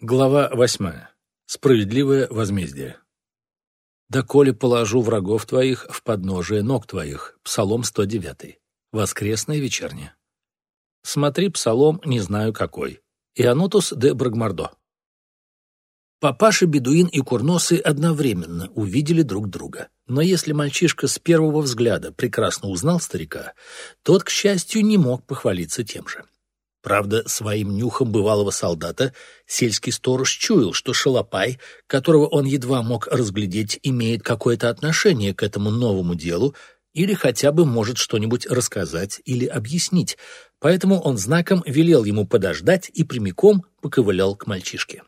Глава восьмая. Справедливое возмездие. «Доколе положу врагов твоих в подножие ног твоих» Псалом 109. Воскресное вечернее. Смотри Псалом не знаю какой. Ианутус де Брагмардо. Папаша Бедуин и Курносы одновременно увидели друг друга. Но если мальчишка с первого взгляда прекрасно узнал старика, тот, к счастью, не мог похвалиться тем же. Правда, своим нюхом бывалого солдата сельский сторож чуял, что шалопай, которого он едва мог разглядеть, имеет какое-то отношение к этому новому делу или хотя бы может что-нибудь рассказать или объяснить, поэтому он знаком велел ему подождать и прямиком поковылял к мальчишке.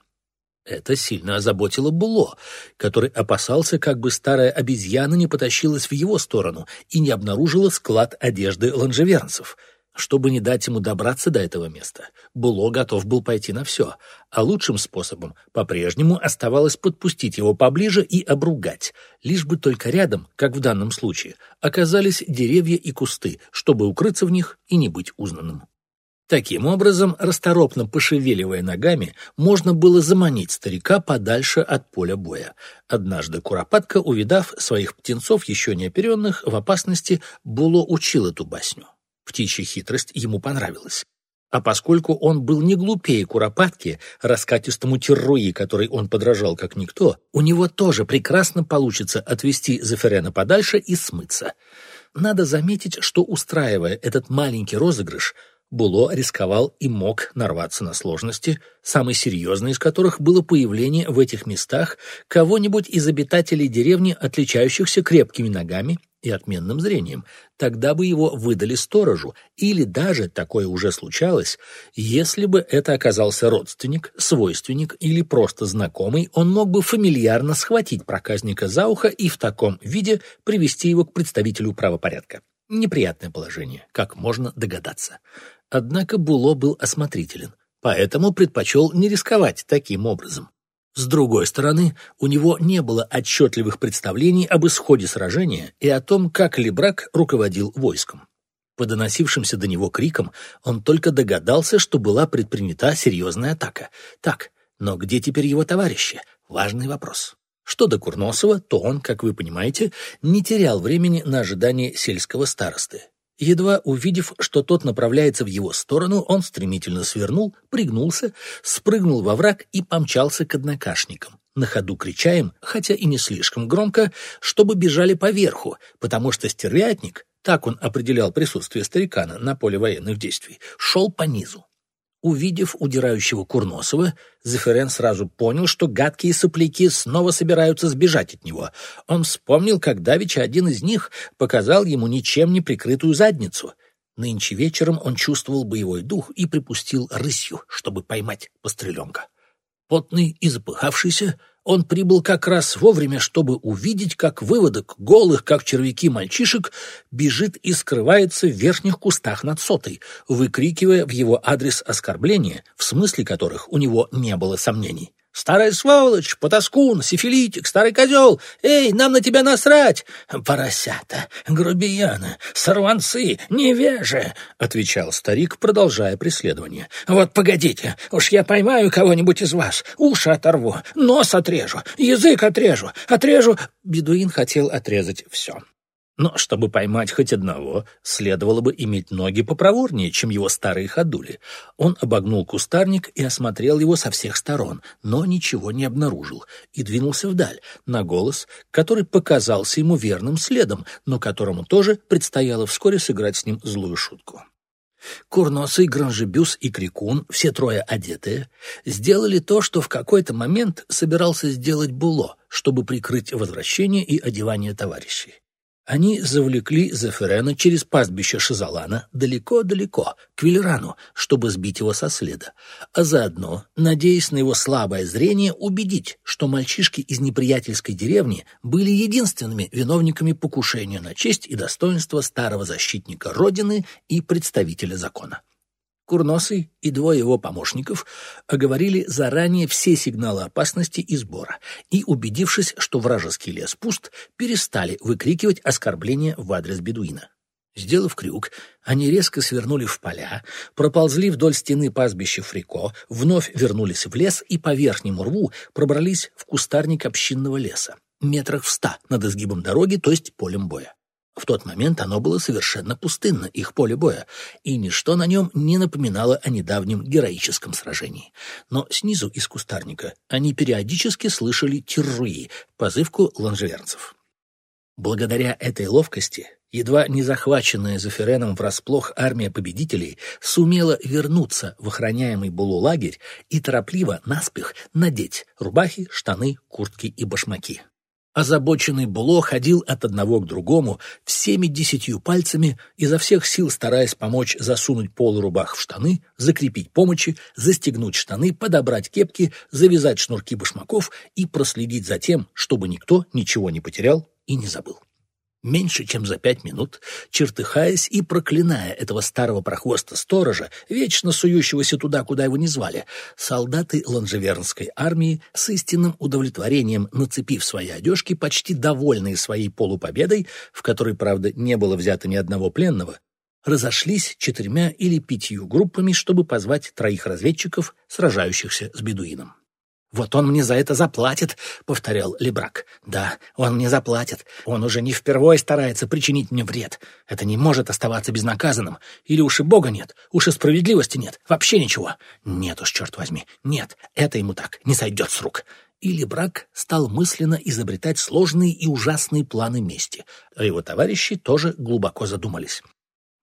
Это сильно озаботило Було, который опасался, как бы старая обезьяна не потащилась в его сторону и не обнаружила склад одежды ланжевернцев — чтобы не дать ему добраться до этого места, Було готов был пойти на все, а лучшим способом по-прежнему оставалось подпустить его поближе и обругать, лишь бы только рядом, как в данном случае, оказались деревья и кусты, чтобы укрыться в них и не быть узнанным. Таким образом, расторопно пошевеливая ногами, можно было заманить старика подальше от поля боя. Однажды Куропатка, увидав своих птенцов, еще не оперенных, в опасности, Було учил эту басню. Птичья хитрость ему понравилась. А поскольку он был не глупее Куропатки, раскатистому терруи, который он подражал как никто, у него тоже прекрасно получится отвести Зефирена подальше и смыться. Надо заметить, что, устраивая этот маленький розыгрыш, Було рисковал и мог нарваться на сложности, самой серьезной из которых было появление в этих местах кого-нибудь из обитателей деревни, отличающихся крепкими ногами и отменным зрением, тогда бы его выдали сторожу, или даже, такое уже случалось, если бы это оказался родственник, свойственник или просто знакомый, он мог бы фамильярно схватить проказника за ухо и в таком виде привести его к представителю правопорядка. Неприятное положение, как можно догадаться. Однако Було был осмотрителен, поэтому предпочел не рисковать таким образом. С другой стороны, у него не было отчетливых представлений об исходе сражения и о том, как Лебрак руководил войском. По доносившимся до него крикам он только догадался, что была предпринята серьезная атака. Так, но где теперь его товарищи? Важный вопрос. Что до Курносова, то он, как вы понимаете, не терял времени на ожидание сельского старосты. Едва увидев, что тот направляется в его сторону, он стремительно свернул, пригнулся, спрыгнул во враг и помчался к однокашникам, на ходу крича им, хотя и не слишком громко, чтобы бежали поверху, потому что стервятник, так он определял присутствие старикана на поле военных действий, шел по низу. Увидев удирающего Курносова, Зефирен сразу понял, что гадкие сопляки снова собираются сбежать от него. Он вспомнил, как давеча один из них показал ему ничем не прикрытую задницу. Нынче вечером он чувствовал боевой дух и припустил рысью, чтобы поймать постреленка. Потный и запыхавшийся, он прибыл как раз вовремя, чтобы увидеть, как выводок голых, как червяки мальчишек, бежит и скрывается в верхних кустах над сотой, выкрикивая в его адрес оскорбления, в смысле которых у него не было сомнений. «Старая сволочь, потаскун, сифилитик, старый козел! Эй, нам на тебя насрать!» «Поросята, грубияны, сорванцы, невежи!» — отвечал старик, продолжая преследование. «Вот погодите, уж я поймаю кого-нибудь из вас, уши оторву, нос отрежу, язык отрежу, отрежу...» Бедуин хотел отрезать все. Но чтобы поймать хоть одного, следовало бы иметь ноги попроворнее, чем его старые ходули. Он обогнул кустарник и осмотрел его со всех сторон, но ничего не обнаружил, и двинулся вдаль, на голос, который показался ему верным следом, но которому тоже предстояло вскоре сыграть с ним злую шутку. Курносый, Гранжебюс и Крикун, все трое одетые, сделали то, что в какой-то момент собирался сделать Було, чтобы прикрыть возвращение и одевание товарищей. Они завлекли Зефирена через пастбище Шизалана далеко-далеко, к Вильрану, чтобы сбить его со следа, а заодно, надеясь на его слабое зрение, убедить, что мальчишки из неприятельской деревни были единственными виновниками покушения на честь и достоинство старого защитника Родины и представителя закона. Курносый и двое его помощников оговорили заранее все сигналы опасности и сбора, и, убедившись, что вражеский лес пуст, перестали выкрикивать оскорбления в адрес бедуина. Сделав крюк, они резко свернули в поля, проползли вдоль стены пастбища Фрико, вновь вернулись в лес и по верхнему рву пробрались в кустарник общинного леса, метрах в ста над изгибом дороги, то есть полем боя. В тот момент оно было совершенно пустынно, их поле боя, и ничто на нем не напоминало о недавнем героическом сражении. Но снизу из кустарника они периодически слышали терруи, позывку ланжеверцев. Благодаря этой ловкости Едва не захваченная Зафиреном врасплох армия победителей сумела вернуться в охраняемый Булу лагерь и торопливо, наспех, надеть рубахи, штаны, куртки и башмаки. Озабоченный Було ходил от одного к другому всеми десятью пальцами, изо всех сил стараясь помочь засунуть полы рубах в штаны, закрепить помощи, застегнуть штаны, подобрать кепки, завязать шнурки башмаков и проследить за тем, чтобы никто ничего не потерял и не забыл. Меньше чем за пять минут, чертыхаясь и проклиная этого старого прохвоста-сторожа, вечно сующегося туда, куда его не звали, солдаты ланжевернской армии с истинным удовлетворением, нацепив свои одежки, почти довольные своей полупобедой, в которой, правда, не было взято ни одного пленного, разошлись четырьмя или пятью группами, чтобы позвать троих разведчиков, сражающихся с бедуином. «Вот он мне за это заплатит», — повторял Лебрак. «Да, он мне заплатит. Он уже не впервой старается причинить мне вред. Это не может оставаться безнаказанным. Или уж и Бога нет, уж и справедливости нет, вообще ничего. Нет уж, черт возьми, нет, это ему так не сойдет с рук». И Лебрак стал мысленно изобретать сложные и ужасные планы мести, а его товарищи тоже глубоко задумались.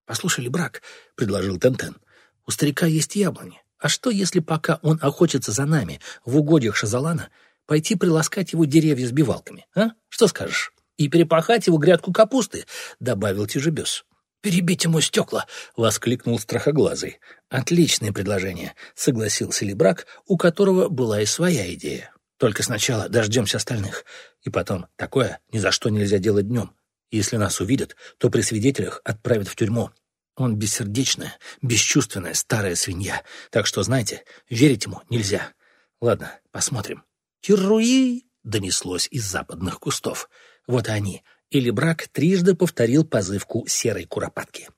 «Послушай, Лебрак», — предложил Тентен, — «у старика есть яблони. А что, если пока он охотится за нами в угодьях Шазалана, пойти приласкать его деревья с бивалками, а? Что скажешь? И перепахать его грядку капусты, — добавил тяжебес. «Перебить ему стекла!» — воскликнул страхоглазый. «Отличное предложение», — согласился Лебрак, у которого была и своя идея. «Только сначала дождемся остальных. И потом, такое ни за что нельзя делать днем. Если нас увидят, то при свидетелях отправят в тюрьму. Он бессердечная, бесчувственная старая свинья. Так что, знаете, верить ему нельзя. Ладно, посмотрим. «Тируи!» — донеслось из западных кустов. Вот они. Или брак трижды повторил позывку серой куропатки.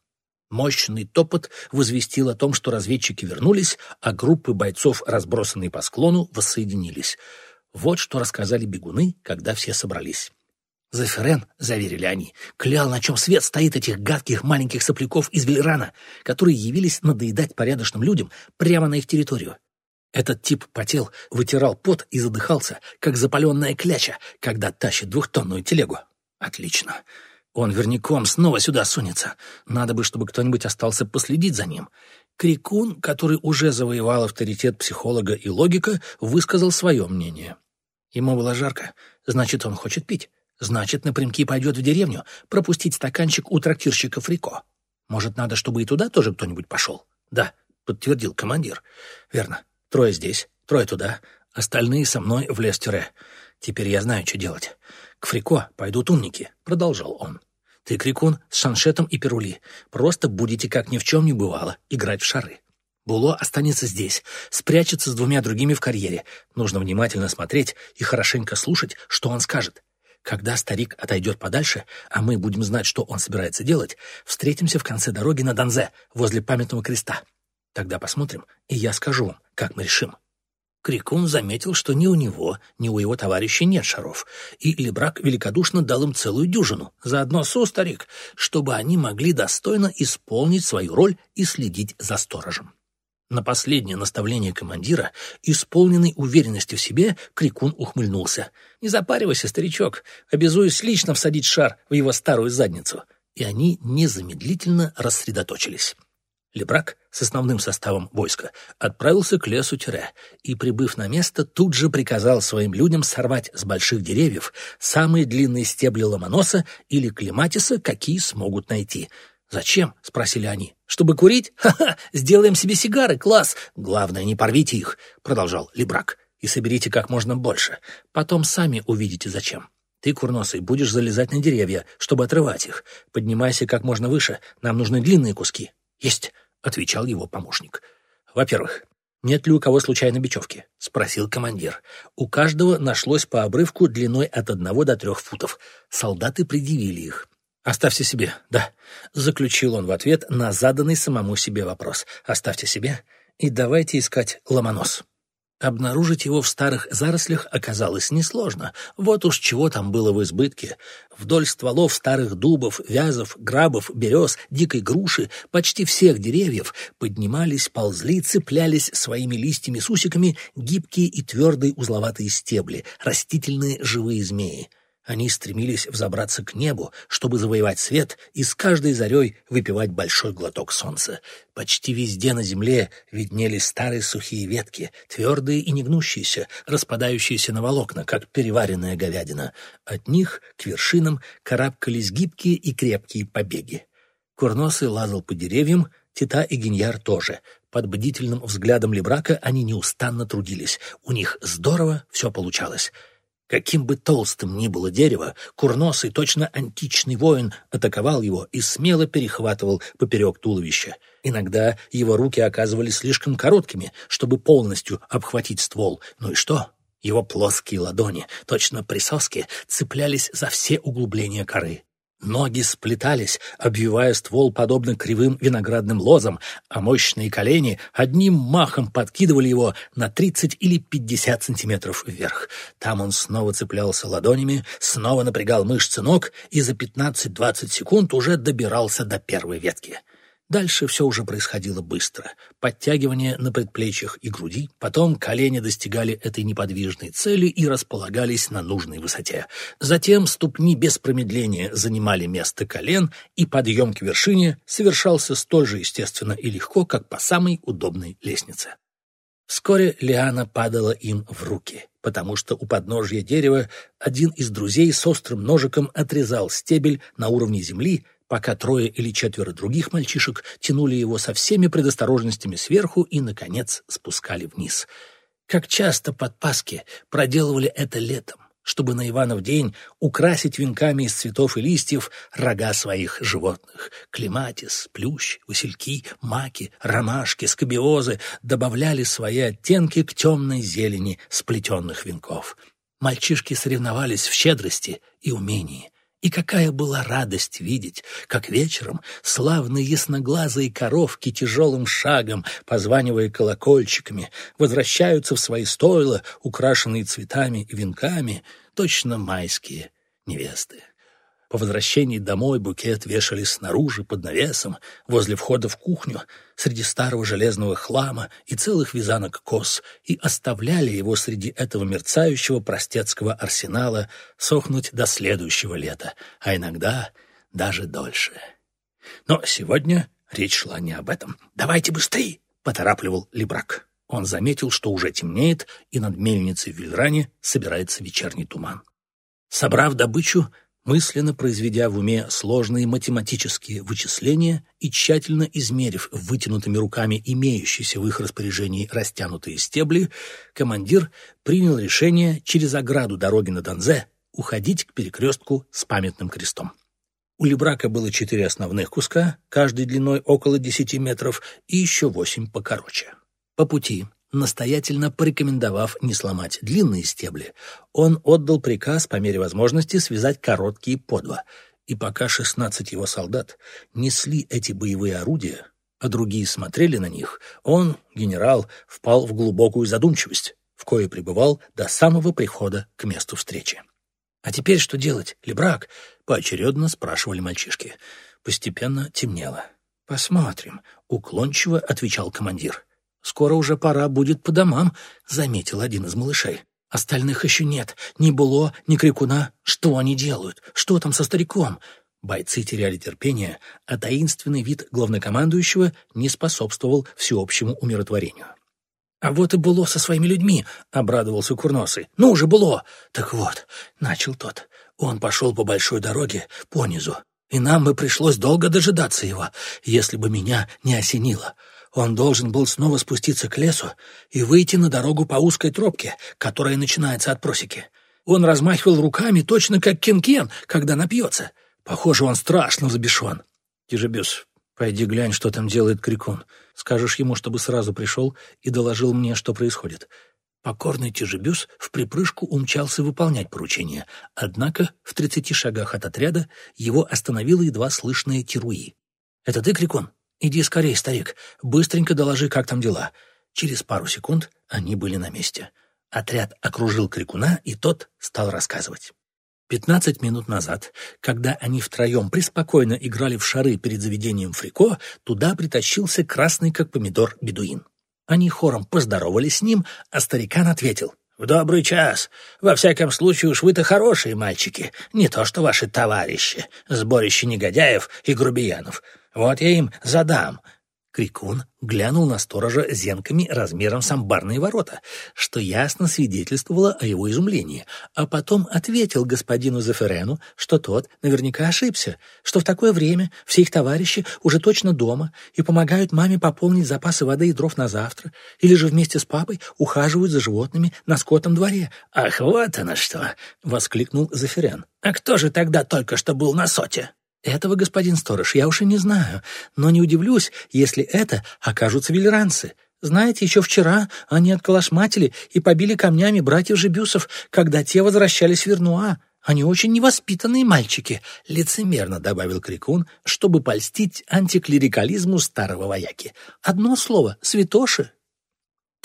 Мощный топот возвестил о том, что разведчики вернулись, а группы бойцов, разбросанные по склону, воссоединились. Вот что рассказали бегуны, когда все собрались. Зефирен, — заверили они, — клял, на чем свет стоит этих гадких маленьких сопляков из Велерана, которые явились надоедать порядочным людям прямо на их территорию. Этот тип потел, вытирал пот и задыхался, как запаленная кляча, когда тащит двухтонную телегу. Отлично. Он верняком снова сюда сунется. Надо бы, чтобы кто-нибудь остался последить за ним. Крикун, который уже завоевал авторитет психолога и логика, высказал свое мнение. Ему было жарко, значит, он хочет пить. Значит, напрямки пойдет в деревню пропустить стаканчик у трактирщика Фрико. Может, надо, чтобы и туда тоже кто-нибудь пошел? Да, подтвердил командир. Верно. Трое здесь, трое туда, остальные со мной в Лестере. Теперь я знаю, что делать. К Фрико пойдут умники, продолжал он. Ты, Крикун, с Шаншетом и Перули. Просто будете, как ни в чем не бывало, играть в шары. Було останется здесь, спрячется с двумя другими в карьере. Нужно внимательно смотреть и хорошенько слушать, что он скажет. Когда старик отойдет подальше, а мы будем знать, что он собирается делать, встретимся в конце дороги на Донзе, возле памятного креста. Тогда посмотрим, и я скажу вам, как мы решим». Крикун заметил, что ни у него, ни у его товарища нет шаров, и Лебрак великодушно дал им целую дюжину, заодно со старик, чтобы они могли достойно исполнить свою роль и следить за сторожем. На последнее наставление командира, исполненный уверенности в себе, Крикун ухмыльнулся. «Не запаривайся, старичок, обязуюсь лично всадить шар в его старую задницу». И они незамедлительно рассредоточились. Лебрак с основным составом войска отправился к лесу Тюре и, прибыв на место, тут же приказал своим людям сорвать с больших деревьев самые длинные стебли ломоноса или клематиса, какие смогут найти — «Зачем?» — спросили они. «Чтобы курить? Ха-ха! Сделаем себе сигары, класс! Главное, не порвите их!» — продолжал Лебрак. «И соберите как можно больше. Потом сами увидите, зачем. Ты, курносый, будешь залезать на деревья, чтобы отрывать их. Поднимайся как можно выше. Нам нужны длинные куски». «Есть!» — отвечал его помощник. «Во-первых, нет ли у кого случайно бечевки?» — спросил командир. У каждого нашлось по обрывку длиной от одного до трех футов. Солдаты предъявили их. «Оставьте себе, да», — заключил он в ответ на заданный самому себе вопрос. «Оставьте себе и давайте искать ломонос». Обнаружить его в старых зарослях оказалось несложно. Вот уж чего там было в избытке. Вдоль стволов старых дубов, вязов, грабов, берез, дикой груши, почти всех деревьев поднимались, ползли, цеплялись своими листьями с усиками гибкие и твердые узловатые стебли, растительные живые змеи. Они стремились взобраться к небу, чтобы завоевать свет и с каждой зарей выпивать большой глоток солнца. Почти везде на земле виднелись старые сухие ветки, твердые и негнущиеся, распадающиеся на волокна, как переваренная говядина. От них к вершинам карабкались гибкие и крепкие побеги. Курносый лазал по деревьям, Тита и Гиньяр тоже. Под бдительным взглядом Лебрака они неустанно трудились. У них здорово все получалось. Каким бы толстым ни было дерево, курносый, точно античный воин, атаковал его и смело перехватывал поперек туловища. Иногда его руки оказывались слишком короткими, чтобы полностью обхватить ствол. Ну и что? Его плоские ладони, точно присоски, цеплялись за все углубления коры. Ноги сплетались, обвивая ствол подобно кривым виноградным лозам, а мощные колени одним махом подкидывали его на 30 или 50 сантиметров вверх. Там он снова цеплялся ладонями, снова напрягал мышцы ног и за 15-20 секунд уже добирался до первой ветки. Дальше все уже происходило быстро. Подтягивание на предплечьях и груди, потом колени достигали этой неподвижной цели и располагались на нужной высоте. Затем ступни без промедления занимали место колен, и подъем к вершине совершался столь же естественно и легко, как по самой удобной лестнице. Вскоре лиана падала им в руки, потому что у подножья дерева один из друзей с острым ножиком отрезал стебель на уровне земли, пока трое или четверо других мальчишек тянули его со всеми предосторожностями сверху и, наконец, спускали вниз. Как часто подпаски проделывали это летом, чтобы на Иванов день украсить венками из цветов и листьев рога своих животных. Клематис, плющ, васильки, маки, ромашки, скобиозы добавляли свои оттенки к темной зелени сплетенных венков. Мальчишки соревновались в щедрости и умении — и какая была радость видеть, как вечером славные ясноглазые коровки тяжелым шагом, позванивая колокольчиками, возвращаются в свои стойла, украшенные цветами и венками, точно майские невесты. По возвращении домой букет вешали снаружи, под навесом, возле входа в кухню, среди старого железного хлама и целых вязанок кос, и оставляли его среди этого мерцающего простецкого арсенала сохнуть до следующего лета, а иногда даже дольше. Но сегодня речь шла не об этом. «Давайте быстрее!» — поторапливал Лебрак. Он заметил, что уже темнеет, и над мельницей в Вильране собирается вечерний туман. Собрав добычу, мысленно произведя в уме сложные математические вычисления и тщательно измерив вытянутыми руками имеющиеся в их распоряжении растянутые стебли, командир принял решение через ограду дороги на Донзе уходить к перекрестку с памятным крестом. У Лебрака было четыре основных куска, каждый длиной около десяти метров, и еще восемь покороче. По пути настоятельно порекомендовав не сломать длинные стебли, он отдал приказ по мере возможности связать короткие по два. И пока шестнадцать его солдат несли эти боевые орудия, а другие смотрели на них, он, генерал, впал в глубокую задумчивость, в кое пребывал до самого прихода к месту встречи. «А теперь что делать, Лебрак?» — поочередно спрашивали мальчишки. Постепенно темнело. «Посмотрим», — уклончиво отвечал командир. Скоро уже пора будет по домам», — заметил один из малышей. «Остальных еще нет. Ни Було, ни Крикуна. Что они делают? Что там со стариком?» Бойцы теряли терпение, а таинственный вид главнокомандующего не способствовал всеобщему умиротворению. «А вот и Було со своими людьми», — обрадовался Курносый. «Ну же, Було!» «Так вот», — начал тот, — «он пошел по большой дороге, по низу, и нам бы пришлось долго дожидаться его, если бы меня не осенило. Он должен был снова спуститься к лесу и выйти на дорогу по узкой тропке, которая начинается от просеки. Он размахивал руками, точно как Кен-Кен, когда напьется. Похоже, он страшно забешен. Тяжебес, пойди глянь, что там делает Крикун. Скажешь ему, чтобы сразу пришел и доложил мне, что происходит. Покорный Тяжебюс в припрыжку умчался выполнять поручение, однако в тридцати шагах от отряда его остановила едва слышная Тируи. «Это ты, Крикон? Иди скорее, старик, быстренько доложи, как там дела». Через пару секунд они были на месте. Отряд окружил Крикуна, и тот стал рассказывать. Пятнадцать минут назад, когда они втроем преспокойно играли в шары перед заведением Фрико, туда притащился красный как помидор бедуин. Они хором поздоровались с ним, а старикан ответил. «В добрый час. Во всяком случае уж вы-то хорошие мальчики, не то что ваши товарищи, сборище негодяев и грубиянов. Вот я им задам, Крикун глянул на сторожа зенками размером с амбарные ворота, что ясно свидетельствовало о его изумлении, а потом ответил господину Зеферену, что тот наверняка ошибся, что в такое время все их товарищи уже точно дома и помогают маме пополнить запасы воды и дров на завтра, или же вместе с папой ухаживают за животными на скотном дворе. «Ах, вот оно что!» — воскликнул Зеферен. «А кто же тогда только что был на соте?» Этого, господин сторож, я уж и не знаю, но не удивлюсь, если это окажутся велеранцы. Знаете, еще вчера они отколошматили и побили камнями братьев Жебюсов, когда те возвращались в Вернуа. Они очень невоспитанные мальчики, — лицемерно добавил Крикун, чтобы польстить антиклерикализму старого вояки. Одно слово — святоши.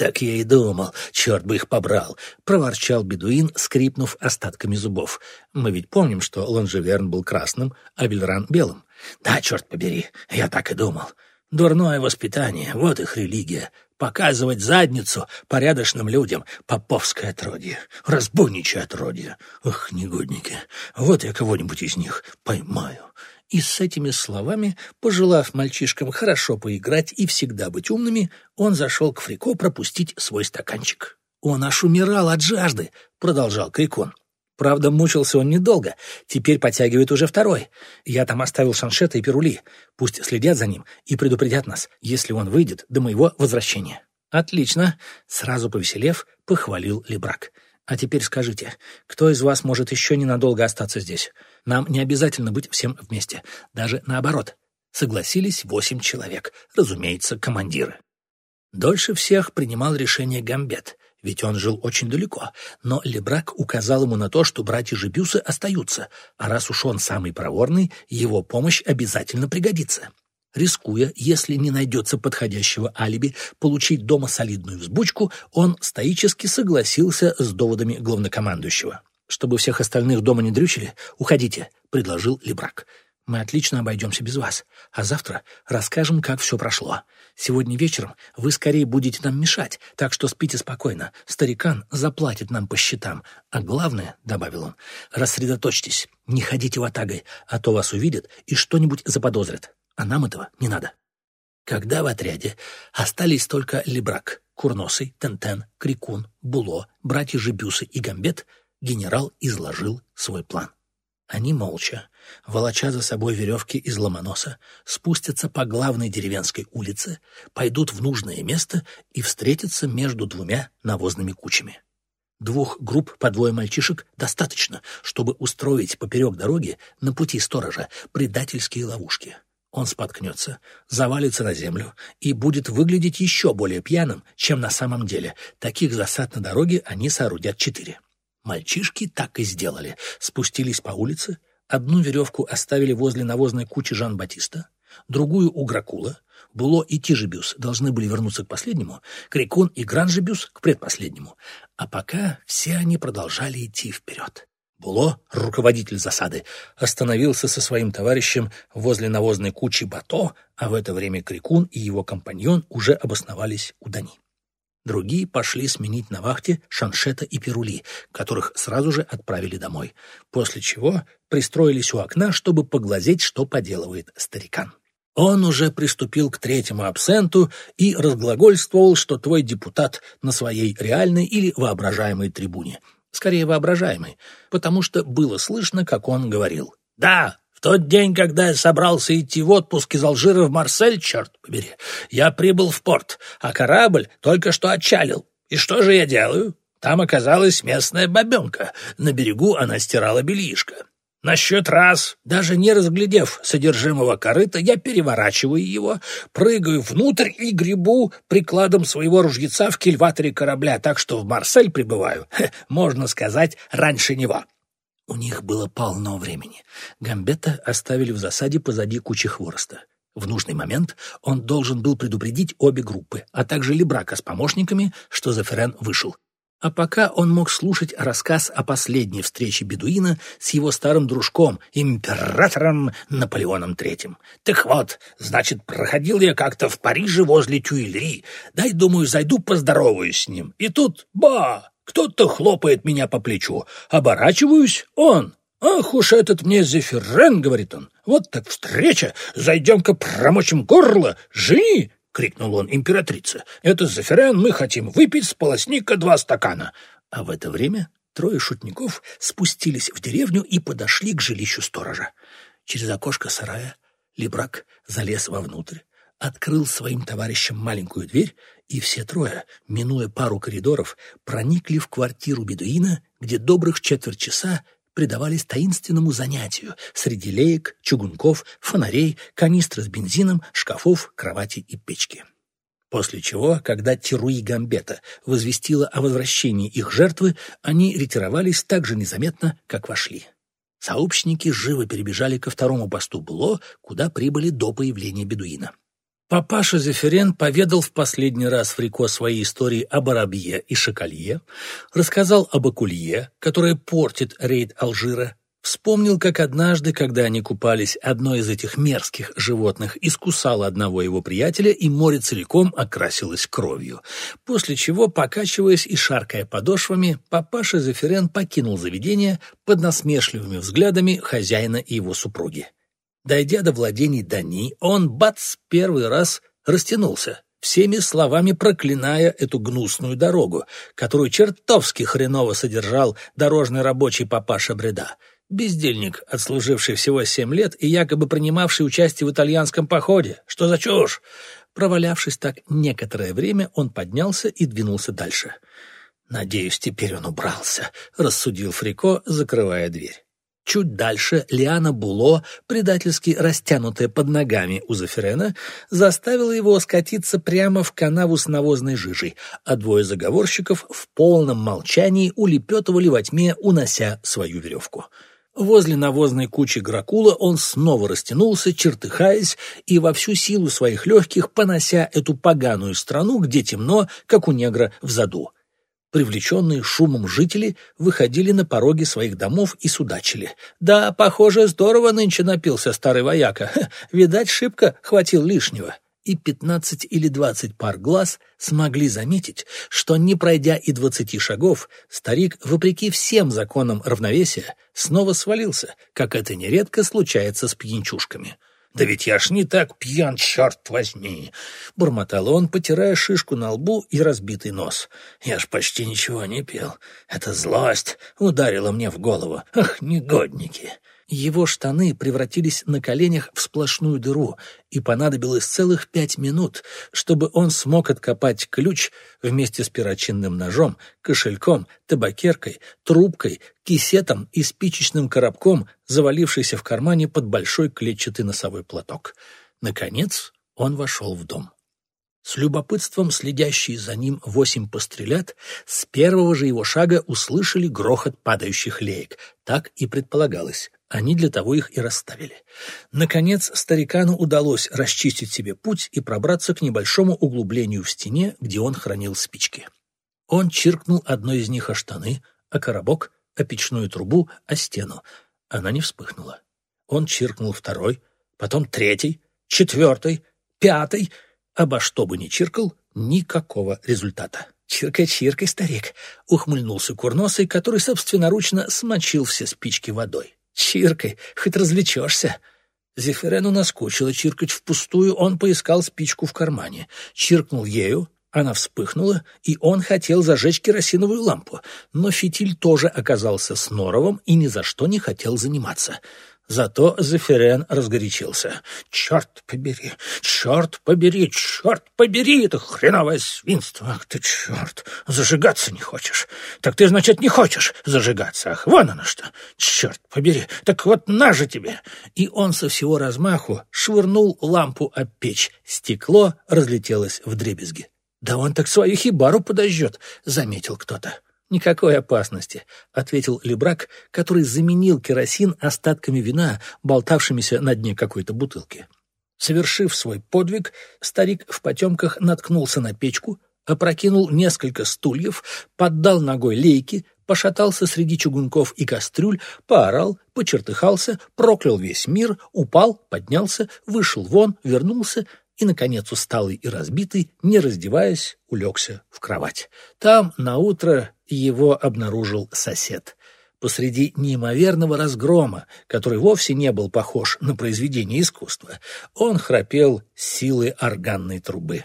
«Так я и думал, черт бы их побрал!» — проворчал бедуин, скрипнув остатками зубов. «Мы ведь помним, что Ланжеверн был красным, а Вильран — белым». «Да, черт побери, я так и думал. Дурное воспитание, вот их религия. Показывать задницу порядочным людям — поповское отродье, разбойничье отродье. Ах, негодники, вот я кого-нибудь из них поймаю». И с этими словами, пожелав мальчишкам хорошо поиграть и всегда быть умными, он зашел к Фрико пропустить свой стаканчик. «Он аж умирал от жажды», — продолжал Крикон. Правда, мучился он недолго, теперь подтягивает уже второй. Я там оставил шаншеты и перули. Пусть следят за ним и предупредят нас, если он выйдет до моего возвращения. Отлично, сразу повеселев, похвалил Лебрак. А теперь скажите, кто из вас может еще ненадолго остаться здесь? Нам не обязательно быть всем вместе. Даже наоборот. Согласились восемь человек, разумеется, командиры. Дольше всех принимал решение Гамбет, ведь он жил очень далеко, но Лебрак указал ему на то, что братья Жебюсы остаются, а раз уж он самый проворный, его помощь обязательно пригодится рискуя, если не найдется подходящего алиби, получить дома солидную взбучку, он стоически согласился с доводами главнокомандующего. «Чтобы всех остальных дома не дрючили, уходите», — предложил Лебрак. «Мы отлично обойдемся без вас, а завтра расскажем, как все прошло. Сегодня вечером вы скорее будете нам мешать, так что спите спокойно. Старикан заплатит нам по счетам. А главное, — добавил он, — рассредоточьтесь, не ходите в атагой, а то вас увидят и что-нибудь заподозрят а нам этого не надо. Когда в отряде остались только Лебрак, Курносый, Тентен, Крикун, Було, братья Жебюсы и Гамбет, генерал изложил свой план. Они молча, волоча за собой веревки из ломоноса, спустятся по главной деревенской улице, пойдут в нужное место и встретятся между двумя навозными кучами. Двух групп по двое мальчишек достаточно, чтобы устроить поперек дороги на пути сторожа предательские ловушки — он споткнется, завалится на землю и будет выглядеть еще более пьяным, чем на самом деле. Таких засад на дороге они соорудят четыре. Мальчишки так и сделали. Спустились по улице, одну веревку оставили возле навозной кучи Жан-Батиста, другую у Гракула, Було и Тижебюс должны были вернуться к последнему, Крикун и Гранжебюс к предпоследнему. А пока все они продолжали идти вперед. Було, руководитель засады, остановился со своим товарищем возле навозной кучи Бато, а в это время Крикун и его компаньон уже обосновались у Дани. Другие пошли сменить на вахте Шаншета и Перули, которых сразу же отправили домой, после чего пристроились у окна, чтобы поглазеть, что поделывает старикан. Он уже приступил к третьему абсенту и разглагольствовал, что твой депутат на своей реальной или воображаемой трибуне — скорее воображаемый, потому что было слышно, как он говорил. «Да, в тот день, когда я собрался идти в отпуск из Алжира в Марсель, черт побери, я прибыл в порт, а корабль только что отчалил. И что же я делаю? Там оказалась местная бабенка. На берегу она стирала бельишко. На счет раз, даже не разглядев содержимого корыта, я переворачиваю его, прыгаю внутрь и гребу прикладом своего ружьеца в кильваторе корабля, так что в Марсель прибываю, можно сказать, раньше него. У них было полно времени. Гамбета оставили в засаде позади кучи хвороста. В нужный момент он должен был предупредить обе группы, а также Лебрака с помощниками, что Заферен вышел. А пока он мог слушать рассказ о последней встрече бедуина с его старым дружком, императором Наполеоном III. Так вот, значит, проходил я как-то в Париже возле Тюильри. Дай, думаю, зайду поздороваюсь с ним. И тут, ба, кто-то хлопает меня по плечу. Оборачиваюсь, он. «Ах уж этот мне Зефирен!» — говорит он. «Вот так встреча! Зайдем-ка промочим горло! Жени!» — крикнул он императрице. «Это заферян, мы хотим выпить с полосника два стакана». А в это время трое шутников спустились в деревню и подошли к жилищу сторожа. Через окошко сарая Лебрак залез вовнутрь, открыл своим товарищам маленькую дверь, и все трое, минуя пару коридоров, проникли в квартиру бедуина, где добрых четверть часа предавались таинственному занятию среди леек, чугунков, фонарей, канистр с бензином, шкафов, кровати и печки. После чего, когда Тируи Гамбета возвестила о возвращении их жертвы, они ретировались так же незаметно, как вошли. Сообщники живо перебежали ко второму посту Було, куда прибыли до появления бедуина. Папаша Зефирен поведал в последний раз Фрико свои истории об Арабье и Шакалье, рассказал об Акулье, которая портит рейд Алжира, вспомнил, как однажды, когда они купались, одно из этих мерзких животных искусало одного его приятеля, и море целиком окрасилось кровью. После чего, покачиваясь и шаркая подошвами, папаша Зефирен покинул заведение под насмешливыми взглядами хозяина и его супруги. Дойдя до владений Дани, он, бац, первый раз растянулся, всеми словами проклиная эту гнусную дорогу, которую чертовски хреново содержал дорожный рабочий папаша Бреда. Бездельник, отслуживший всего семь лет и якобы принимавший участие в итальянском походе. Что за чушь? Провалявшись так некоторое время, он поднялся и двинулся дальше. «Надеюсь, теперь он убрался», — рассудил Фрико, закрывая дверь. Чуть дальше Лиана Було, предательски растянутая под ногами у Зафирена, заставила его скатиться прямо в канаву с навозной жижей, а двое заговорщиков в полном молчании улепетывали во тьме, унося свою веревку. Возле навозной кучи Гракула он снова растянулся, чертыхаясь и во всю силу своих легких понося эту поганую страну, где темно, как у негра в заду. Привлеченные шумом жители выходили на пороги своих домов и судачили. «Да, похоже, здорово нынче напился старый вояка. видать, шибко хватил лишнего». И пятнадцать или двадцать пар глаз смогли заметить, что, не пройдя и двадцати шагов, старик, вопреки всем законам равновесия, снова свалился, как это нередко случается с пьянчушками. «Да ведь я ж не так пьян, черт возьми!» — бормотал он, потирая шишку на лбу и разбитый нос. «Я ж почти ничего не пил. Эта злость ударила мне в голову. Ах, негодники!» Его штаны превратились на коленях в сплошную дыру, и понадобилось целых пять минут, чтобы он смог откопать ключ вместе с перочинным ножом, кошельком, табакеркой, трубкой, кисетом и спичечным коробком, завалившийся в кармане под большой клетчатый носовой платок. Наконец он вошел в дом. С любопытством следящие за ним восемь пострелят с первого же его шага услышали грохот падающих леек. Так и предполагалось. Они для того их и расставили. Наконец, старикану удалось расчистить себе путь и пробраться к небольшому углублению в стене, где он хранил спички. Он чиркнул одной из них о штаны, о коробок, о печную трубу, о стену. Она не вспыхнула. Он чиркнул второй, потом третий, четвертый, пятый. Обо что бы ни чиркал, никакого результата. «Чиркай-чиркай, старик!» — ухмыльнулся курносый, который собственноручно смочил все спички водой. Чиркай, хоть развлечешься. Зефирену наскучило чиркать впустую, он поискал спичку в кармане, чиркнул ею, она вспыхнула, и он хотел зажечь керосиновую лампу, но фитиль тоже оказался с норовом и ни за что не хотел заниматься. Зато Зефирен разгорячился. «Черт побери! Черт побери! Черт побери! Это хреновое свинство! Ах ты черт! Зажигаться не хочешь! Так ты, значит, не хочешь зажигаться! Ах, вон оно что! Черт побери! Так вот на же тебе!» И он со всего размаху швырнул лампу об печь. Стекло разлетелось в дребезги. «Да он так свою хибару подожжет!» — заметил кто-то. «Никакой опасности», — ответил Лебрак, который заменил керосин остатками вина, болтавшимися на дне какой-то бутылки. Совершив свой подвиг, старик в потемках наткнулся на печку, опрокинул несколько стульев, поддал ногой лейки, пошатался среди чугунков и кастрюль, поорал, почертыхался, проклял весь мир, упал, поднялся, вышел вон, вернулся и, наконец, усталый и разбитый, не раздеваясь, улегся в кровать. Там, на утро его обнаружил сосед. Посреди неимоверного разгрома, который вовсе не был похож на произведение искусства, он храпел силы органной трубы.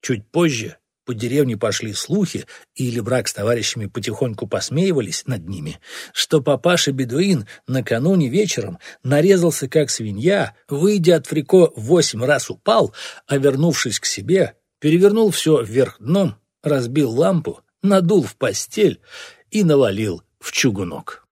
Чуть позже по деревне пошли слухи, и Лебрак с товарищами потихоньку посмеивались над ними, что папаша-бедуин накануне вечером нарезался как свинья, выйдя от фрико восемь раз упал, а вернувшись к себе, перевернул все вверх дном, разбил лампу, надул в постель и навалил в чугунок.